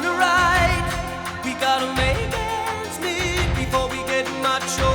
gonna ride. We gotta make ends meet before we get much older.